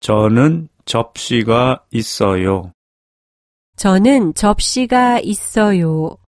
저는 접시가 있어요. 저는 접시가 있어요.